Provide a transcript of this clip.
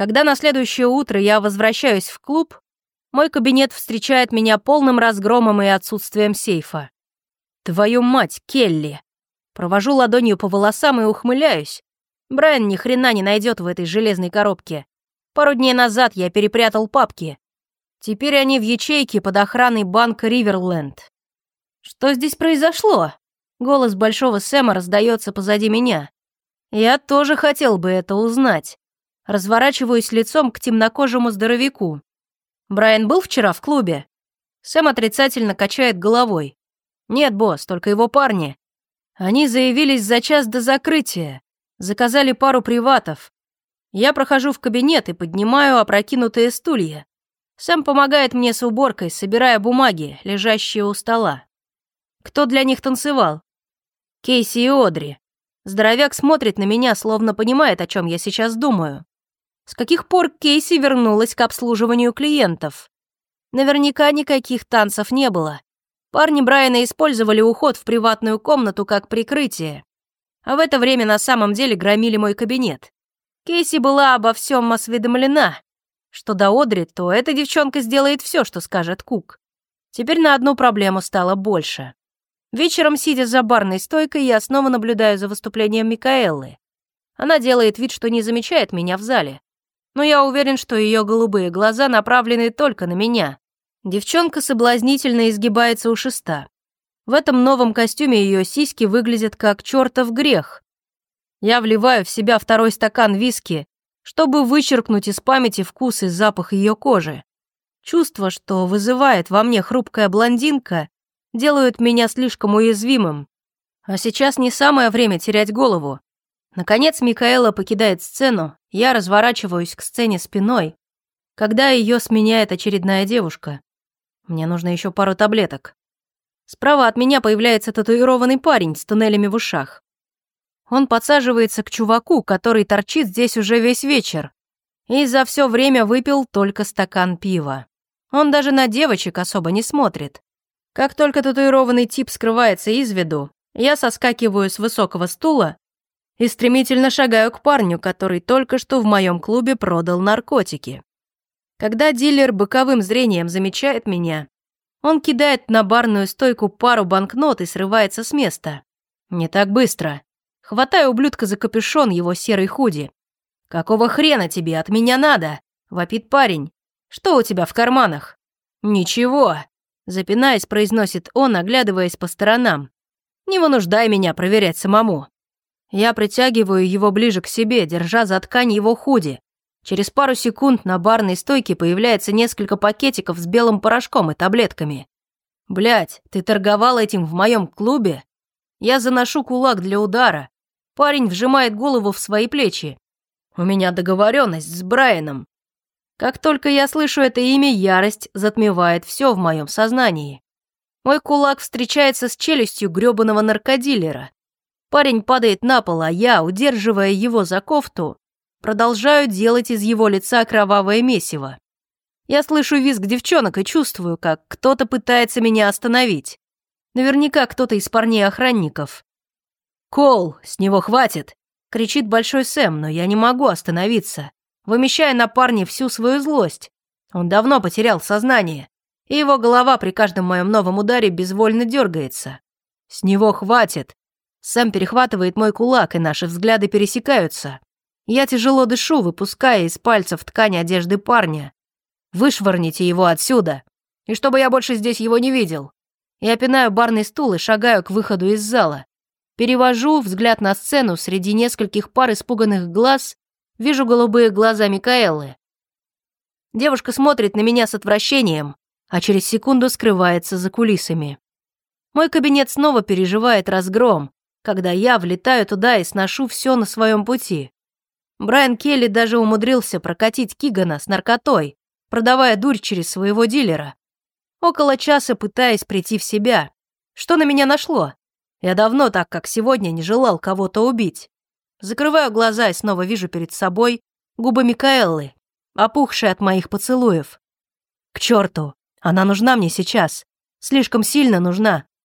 Когда на следующее утро я возвращаюсь в клуб, мой кабинет встречает меня полным разгромом и отсутствием сейфа. Твою мать, Келли! Провожу ладонью по волосам и ухмыляюсь. Брайан ни хрена не найдет в этой железной коробке. Пару дней назад я перепрятал папки. Теперь они в ячейке под охраной банка Риверленд. Что здесь произошло? Голос Большого Сэма раздается позади меня. Я тоже хотел бы это узнать. Разворачиваюсь лицом к темнокожему здоровяку. Брайан был вчера в клубе? Сэм отрицательно качает головой. Нет, босс, только его парни. Они заявились за час до закрытия. Заказали пару приватов. Я прохожу в кабинет и поднимаю опрокинутые стулья. Сэм помогает мне с уборкой, собирая бумаги, лежащие у стола. Кто для них танцевал? Кейси и Одри. Здоровяк смотрит на меня, словно понимает, о чем я сейчас думаю. С каких пор Кейси вернулась к обслуживанию клиентов? Наверняка никаких танцев не было. Парни Брайана использовали уход в приватную комнату как прикрытие. А в это время на самом деле громили мой кабинет. Кейси была обо всем осведомлена. Что до Одри, то эта девчонка сделает все, что скажет Кук. Теперь на одну проблему стало больше. Вечером, сидя за барной стойкой, я снова наблюдаю за выступлением Микаэллы. Она делает вид, что не замечает меня в зале но я уверен, что ее голубые глаза направлены только на меня. Девчонка соблазнительно изгибается у шеста. В этом новом костюме ее сиськи выглядят как чертов грех. Я вливаю в себя второй стакан виски, чтобы вычеркнуть из памяти вкус и запах ее кожи. Чувство, что вызывает во мне хрупкая блондинка, делают меня слишком уязвимым. А сейчас не самое время терять голову. Наконец Микаэла покидает сцену, я разворачиваюсь к сцене спиной, когда ее сменяет очередная девушка. Мне нужно еще пару таблеток. Справа от меня появляется татуированный парень с туннелями в ушах. Он подсаживается к чуваку, который торчит здесь уже весь вечер, и за все время выпил только стакан пива. Он даже на девочек особо не смотрит. Как только татуированный тип скрывается из виду, я соскакиваю с высокого стула и стремительно шагаю к парню, который только что в моем клубе продал наркотики. Когда дилер боковым зрением замечает меня, он кидает на барную стойку пару банкнот и срывается с места. Не так быстро. Хватаю ублюдка за капюшон его серой худи. «Какого хрена тебе от меня надо?» — вопит парень. «Что у тебя в карманах?» «Ничего», — запинаясь, произносит он, оглядываясь по сторонам. «Не вынуждай меня проверять самому. Я притягиваю его ближе к себе, держа за ткань его худи. Через пару секунд на барной стойке появляется несколько пакетиков с белым порошком и таблетками. Блять, ты торговал этим в моем клубе? Я заношу кулак для удара. Парень вжимает голову в свои плечи. У меня договоренность с Брайаном. Как только я слышу это имя, ярость затмевает все в моем сознании. Мой кулак встречается с челюстью грёбаного наркодилера. Парень падает на пол, а я, удерживая его за кофту, продолжаю делать из его лица кровавое месиво. Я слышу визг девчонок и чувствую, как кто-то пытается меня остановить. Наверняка кто-то из парней-охранников. «Кол, с него хватит!» — кричит Большой Сэм, но я не могу остановиться, вымещая на парне всю свою злость. Он давно потерял сознание, и его голова при каждом моем новом ударе безвольно дергается. «С него хватит!» Сэм перехватывает мой кулак, и наши взгляды пересекаются. Я тяжело дышу, выпуская из пальцев ткань одежды парня. Вышвырните его отсюда, и чтобы я больше здесь его не видел. Я пинаю барный стул и шагаю к выходу из зала. Перевожу взгляд на сцену среди нескольких пар испуганных глаз, вижу голубые глаза Микаэллы. Девушка смотрит на меня с отвращением, а через секунду скрывается за кулисами. Мой кабинет снова переживает разгром, когда я влетаю туда и сношу все на своем пути. Брайан Келли даже умудрился прокатить Кигана с наркотой, продавая дурь через своего дилера. Около часа пытаясь прийти в себя. Что на меня нашло? Я давно так, как сегодня, не желал кого-то убить. Закрываю глаза и снова вижу перед собой губы Микаэллы, опухшие от моих поцелуев. К черту, она нужна мне сейчас. Слишком сильно нужна.